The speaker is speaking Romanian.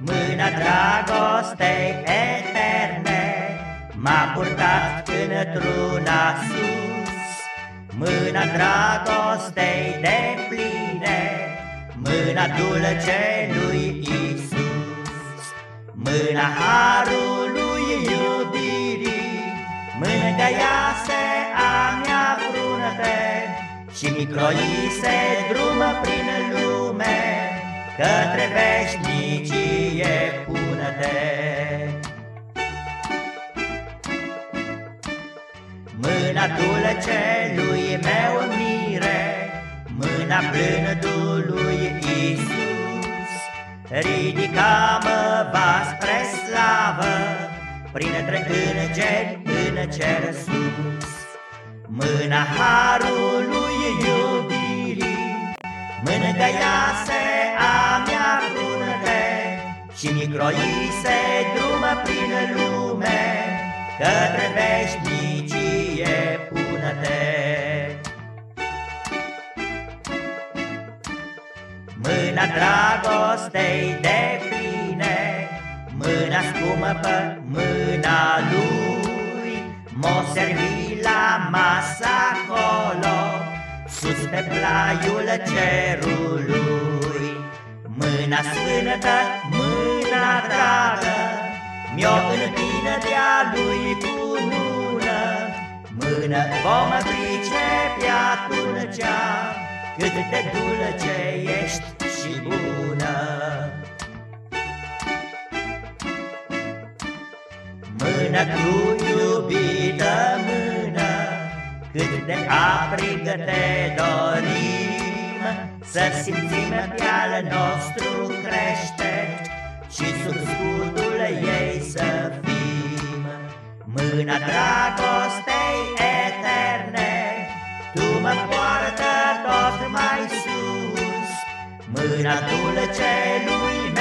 Mâna dragostei eterne M-a purtat într-una sus. Mâna dragostei de pline Mâna dulce lui Isus Mâna harului iubirii Mângăiase a mea frunăte Și microise drumă prin lume Către veșnicie Mâna dulce lui meu mire Mâna plândului Iisus. Ridica-mă va spre slavă Printre îngeri în cer sus. Mâna harului iubirii Mângăiase a mea frunte Și microise drumă prin lume Către veșnicie pună-te Mâna dragostei de pline Mâna scumă mâna lui M-o servi la masa acolo Sus pe plaiul cerului. Mâna sfântă, mâna dragă Mi-o întină de-a lui bună Mână vom pricepe atunci Cât de dulce ești și bună. Mână cu iubită mână Cât de aprig te dorim. Să simțim pe al nostru crește Și sub scutul ei să fim. Mâna dragostei mai sus. Mâna dulce lui